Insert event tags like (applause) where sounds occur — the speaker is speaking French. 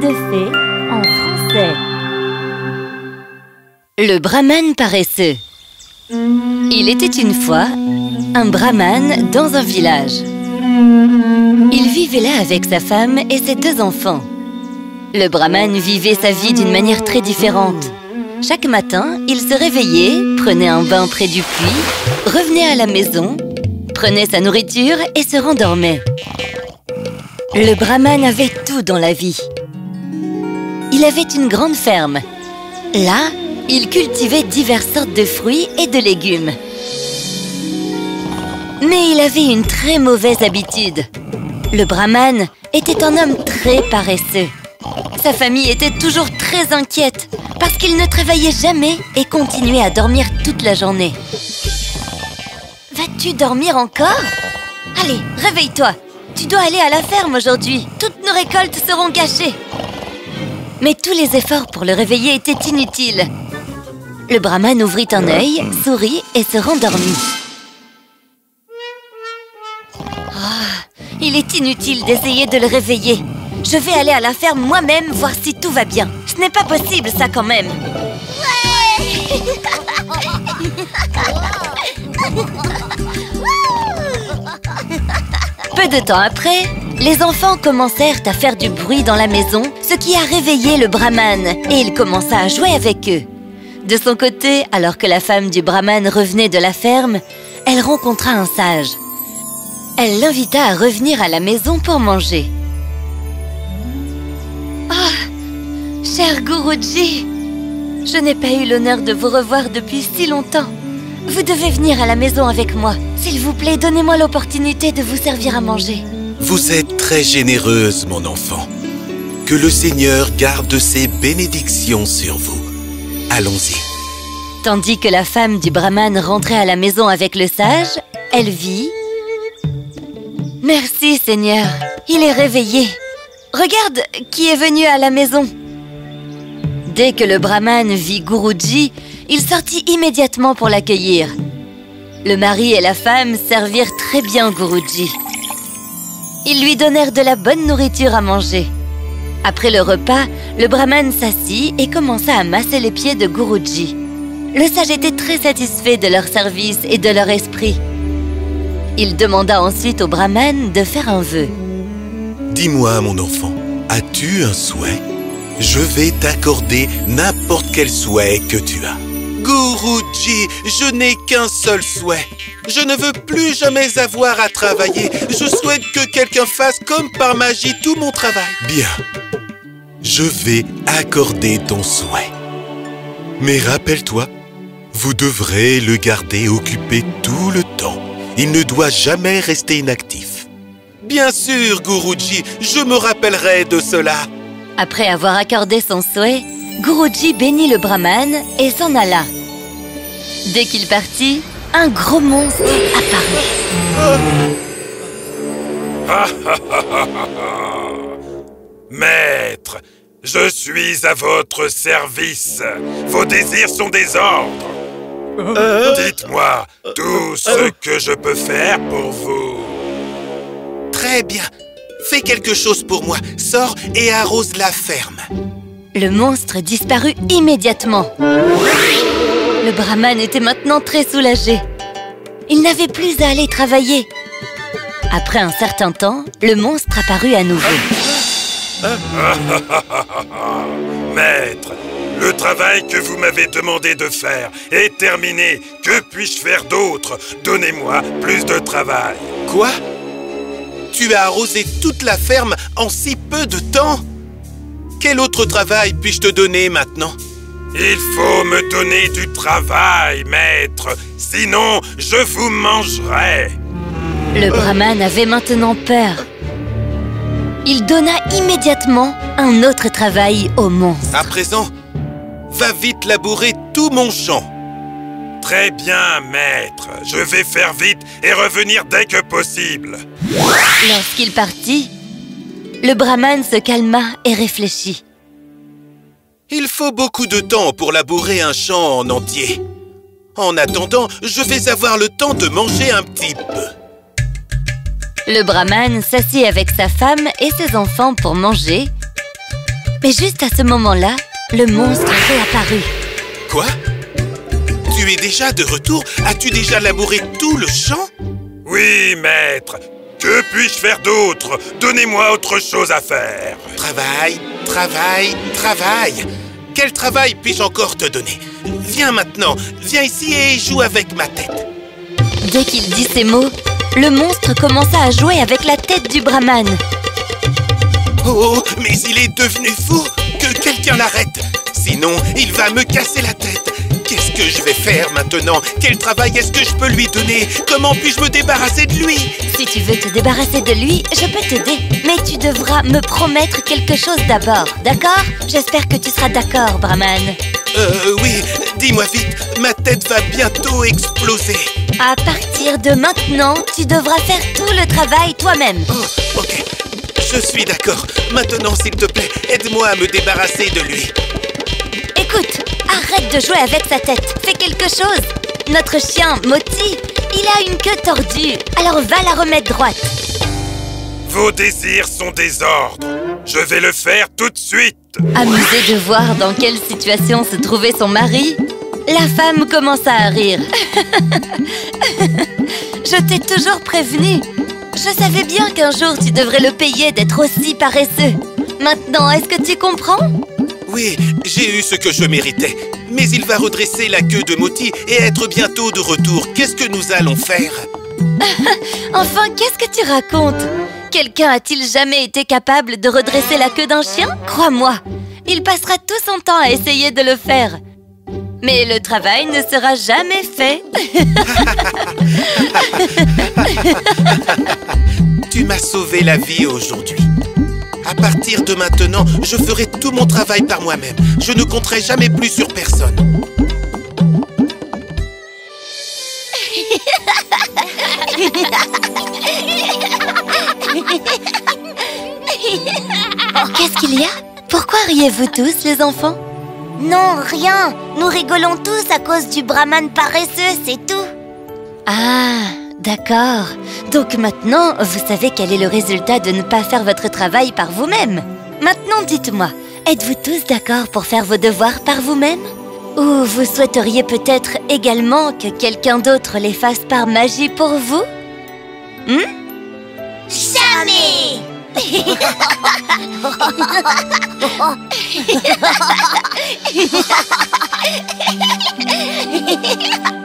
de en français. Le brahman paresseux. Il était une fois un brahman dans un village. Il vivait là avec sa femme et ses deux enfants. Le brahman vivait sa vie d'une manière très différente. Chaque matin, il se réveillait, prenait un bain près du puits, revenait à la maison, prenait sa nourriture et se rendormait. Le brahman avait tout dans la vie. Il avait une grande ferme. Là, il cultivait diverses sortes de fruits et de légumes. Mais il avait une très mauvaise habitude. Le brahman était un homme très paresseux. Sa famille était toujours très inquiète parce qu'il ne travaillait jamais et continuait à dormir toute la journée. Vas-tu dormir encore? Allez, réveille-toi Tu dois aller à la ferme aujourd'hui Toutes nos récoltes seront gâchées Mais tous les efforts pour le réveiller étaient inutiles Le brahman ouvrit un œil, sourit et se rendormit oh, Il est inutile d'essayer de le réveiller je vais aller à la ferme moi-même voir si tout va bien. Ce n'est pas possible, ça, quand même. (laughs) Peu de temps après, les enfants commencèrent à faire du bruit dans la maison, ce qui a réveillé le brahman, et il commença à jouer avec eux. De son côté, alors que la femme du brahman revenait de la ferme, elle rencontra un sage. Elle l'invita à revenir à la maison pour manger. Cher Guruji, je n'ai pas eu l'honneur de vous revoir depuis si longtemps. Vous devez venir à la maison avec moi. S'il vous plaît, donnez-moi l'opportunité de vous servir à manger. Vous êtes très généreuse, mon enfant. Que le Seigneur garde ses bénédictions sur vous. Allons-y. Tandis que la femme du brahman rentrait à la maison avec le sage, elle vit... Merci, Seigneur. Il est réveillé. Regarde qui est venu à la maison. Dès que le brahman vit Guruji, il sortit immédiatement pour l'accueillir. Le mari et la femme servirent très bien Guruji. Ils lui donnèrent de la bonne nourriture à manger. Après le repas, le brahman s'assit et commença à masser les pieds de Guruji. Le sage était très satisfait de leur service et de leur esprit. Il demanda ensuite au brahman de faire un vœu. Dis-moi, mon enfant, as-tu un souhait? Je vais t'accorder n'importe quel souhait que tu as. Guruji, je n'ai qu'un seul souhait. Je ne veux plus jamais avoir à travailler. Je souhaite que quelqu'un fasse comme par magie tout mon travail. Bien. Je vais accorder ton souhait. Mais rappelle-toi, vous devrez le garder occupé tout le temps. Il ne doit jamais rester inactif. Bien sûr, Guruji, je me rappellerai de cela. Après avoir accordé son souhait, Guruji bénit le brahman et s'en alla. Dès qu'il partit, un gros monstre apparut. (laughs) Maître, je suis à votre service. Vos désirs sont des ordres. Dites-moi tout ce que je peux faire pour vous. Très bien. Fais quelque chose pour moi. Sors et arrose la ferme. Le monstre disparut immédiatement. Le brahman était maintenant très soulagé. Il n'avait plus à aller travailler. Après un certain temps, le monstre apparut à nouveau. (laughs) Maître, le travail que vous m'avez demandé de faire est terminé. Que puis-je faire d'autre? Donnez-moi plus de travail. Quoi? Tu as arrosé toute la ferme en si peu de temps? Quel autre travail puis-je te donner maintenant? Il faut me donner du travail, maître Sinon, je vous mangerai Le brahman avait maintenant peur. Il donna immédiatement un autre travail au monstre. À présent, va vite labourer tout mon champ. Très bien, maître. Je vais faire vite et revenir dès que possible. Lorsqu'il partit, le brahman se calma et réfléchit. Il faut beaucoup de temps pour labourer un champ en entier. En attendant, je vais avoir le temps de manger un petit peu. Le brahman s'assit avec sa femme et ses enfants pour manger. Mais juste à ce moment-là, le monstre réapparut. Quoi? Tu es déjà de retour? As-tu déjà labouré tout le champ? Oui, maître Que puis-je faire d'autre? Donnez-moi autre chose à faire Travail, travail, travail Quel travail puis-je encore te donner? Viens maintenant, viens ici et joue avec ma tête. Dès qu'il dit ces mots, le monstre commença à jouer avec la tête du brahman. Oh, mais il est devenu fou Que quelqu'un l'arrête. Sinon, il va me casser la tête Qu'est-ce que je vais faire maintenant? Quel travail est-ce que je peux lui donner? Comment puis-je me débarrasser de lui? Si tu veux te débarrasser de lui, je peux t'aider. Mais tu devras me promettre quelque chose d'abord, d'accord? J'espère que tu seras d'accord, Brahman. Euh, oui, dis-moi vite, ma tête va bientôt exploser. À partir de maintenant, tu devras faire tout le travail toi-même. Oh, ok, je suis d'accord. Maintenant, s'il te plaît, aide-moi à me débarrasser de lui. Écoute, arrête de jouer avec sa tête. Fais quelque chose. Notre chien, Moti, il a une queue tordue. Alors va la remettre droite. Vos désirs sont des ordres Je vais le faire tout de suite Amusée de voir dans quelle situation se trouvait son mari, la femme commença à rire. (laughs) Je t'ai toujours prévenu. Je savais bien qu'un jour tu devrais le payer d'être aussi paresseux. Maintenant, est-ce que tu comprends? Oui, j'ai eu ce que je méritais. Mais il va redresser la queue de Moti et être bientôt de retour. Qu'est-ce que nous allons faire? (laughs) Enfin, qu'est-ce que tu racontes? Quelqu'un a-t-il jamais été capable de redresser la queue d'un chien? Crois-moi, il passera tout son temps à essayer de le faire. Mais le travail ne sera jamais fait. (laughs) Tu m'as sauvé la vie aujourd'hui partir de maintenant, je ferai tout mon travail par moi-même. Je ne compterai jamais plus sur personne. Qu'est-ce qu'il y a? Pourquoi riez-vous tous, les enfants? Non, rien. Nous rigolons tous à cause du brahman paresseux, c'est tout. Ah, d'accord. Donc maintenant, vous savez quel est le résultat de ne pas faire votre travail par vous-même. Maintenant, dites-moi, êtes-vous tous d'accord pour faire vos devoirs par vous-même? Ou vous souhaiteriez peut-être également que quelqu'un d'autre les fasse par magie pour vous? Hmm? Jamais (laughs)